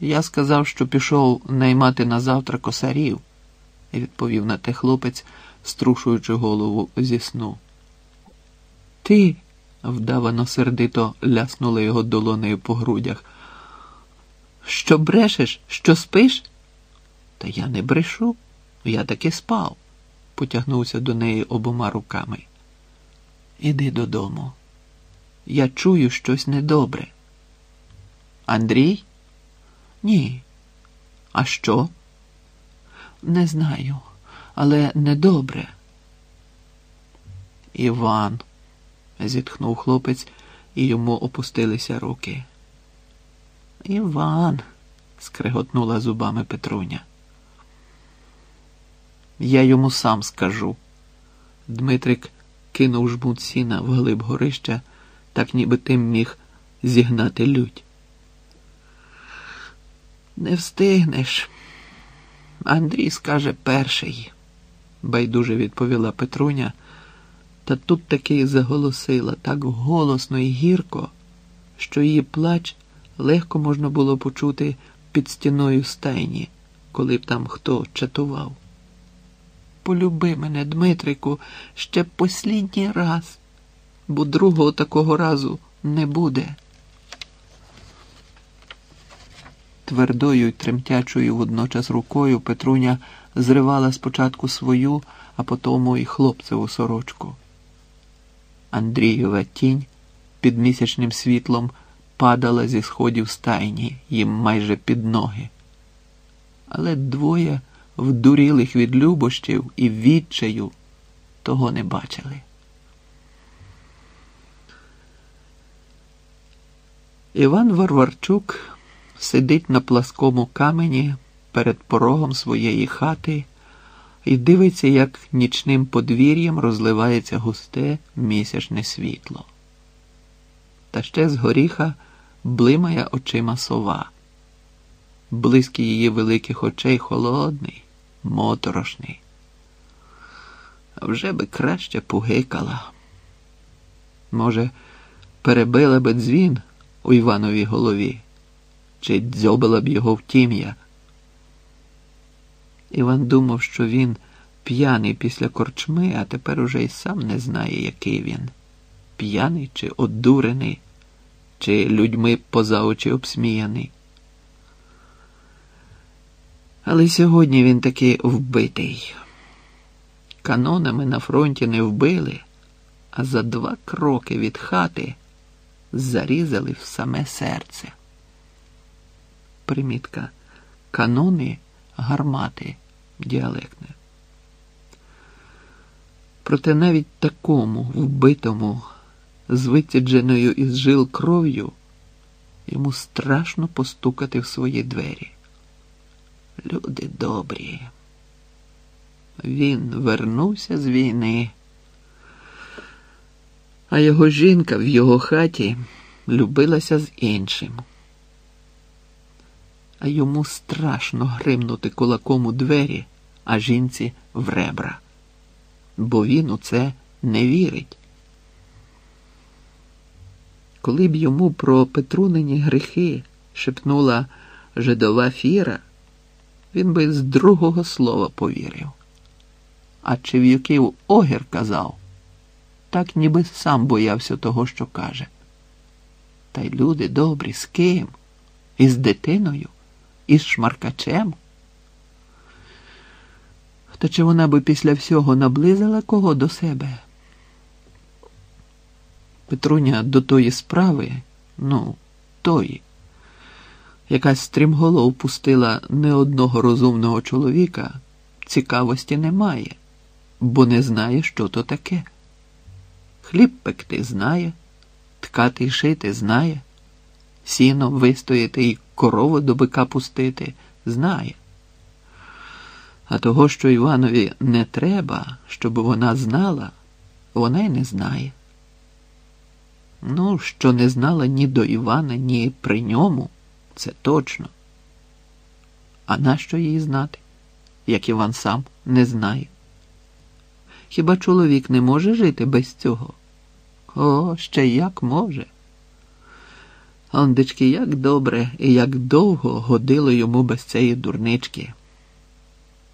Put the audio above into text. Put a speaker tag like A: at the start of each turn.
A: Я сказав, що пішов наймати на завтра косарів, відповів на те хлопець, струшуючи голову зі сну. Ти, вдавано сердито ляснула його долонею по грудях. Що брешеш, що спиш? Та я не брешу, я таки спав, потягнувся до неї обома руками. Іди додому. Я чую щось недобре. Андрій? Ні. А що? Не знаю, але недобре. Іван, зітхнув хлопець, і йому опустилися руки. Іван, скриготнула зубами Петруня. Я йому сам скажу. Дмитрик кинув жмут сіна вглиб горища, так ніби тим міг зігнати лють. Не встигнеш. Андрій скаже перший, байдуже відповіла Петруня, та тут таки заголосила так голосно і гірко, що її плач легко можна було почути під стіною стайні, коли б там хто чатував. Полюби мене, Дмитрику, ще послідній раз, бо другого такого разу не буде. Твердою й тремтячою водночас рукою Петруня зривала спочатку свою, а потому й хлопцеву сорочку. Андрієва тінь під місячним світлом падала зі сходів стайні їм майже під ноги. Але двоє вдурілих від любощів і відчаю того не бачили. Іван Варварчук сидить на пласкому камені перед порогом своєї хати і дивиться, як нічним подвір'ям розливається густе місячне світло. Та ще з горіха блимає очима сова. Близький її великих очей холодний, моторошний. А вже би краще пугикала. Може, перебила би дзвін у Івановій голові чи дзьобила б його в тім'я. Іван думав, що він п'яний після корчми, а тепер уже й сам не знає, який він п'яний чи одурений, чи людьми поза очі обсміяний. Але сьогодні він таки вбитий. Канонами на фронті не вбили, а за два кроки від хати зарізали в саме серце. Примітка. Канони гармати діалектне. Проте навіть такому вбитому, з вицідженою із жил кров'ю, йому страшно постукати в свої двері. Люди добрі. Він вернувся з війни, а його жінка в його хаті любилася з іншим йому страшно гримнути кулаком у двері, а жінці в ребра. Бо він у це не вірить. Коли б йому про Петрунині грехи шепнула жидова фіра, він би з другого слова повірив. А Чев'юків огір казав, так ніби сам боявся того, що каже. Та й люди добрі, з ким? Із дитиною? Із шмаркачем? Та чи вона би після всього наблизила кого до себе? Петруня до тої справи, ну, тої, якась стрімголов пустила не одного розумного чоловіка, цікавості немає, бо не знає, що то таке. Хліб пекти знає, ткати й шити знає, сіно вистояти і корову до бика пустити, знає. А того, що Іванові не треба, щоб вона знала, вона й не знає. Ну, що не знала ні до Івана, ні при ньому, це точно. А нащо її знати, як Іван сам не знає? Хіба чоловік не може жити без цього? О, ще як може. Ондечки, як добре і як довго годило йому без цієї дурнички.